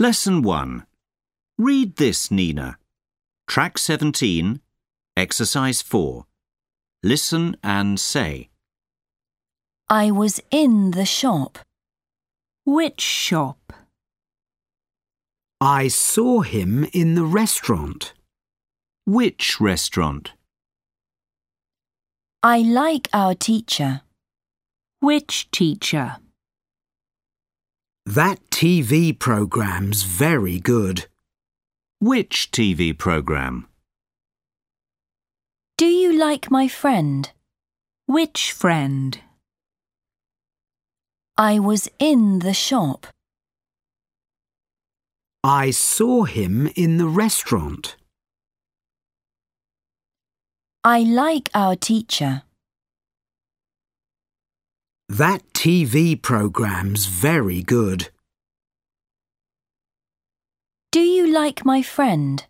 Lesson 1. Read this, Nina. Track 17, Exercise 4. Listen and say. I was in the shop. Which shop? I saw him in the restaurant. Which restaurant? I like our teacher. Which teacher? That TV program's very good. Which TV program? Do you like my friend? Which friend? I was in the shop. I saw him in the restaurant. I like our teacher. That TV program's very good. Do you like my friend?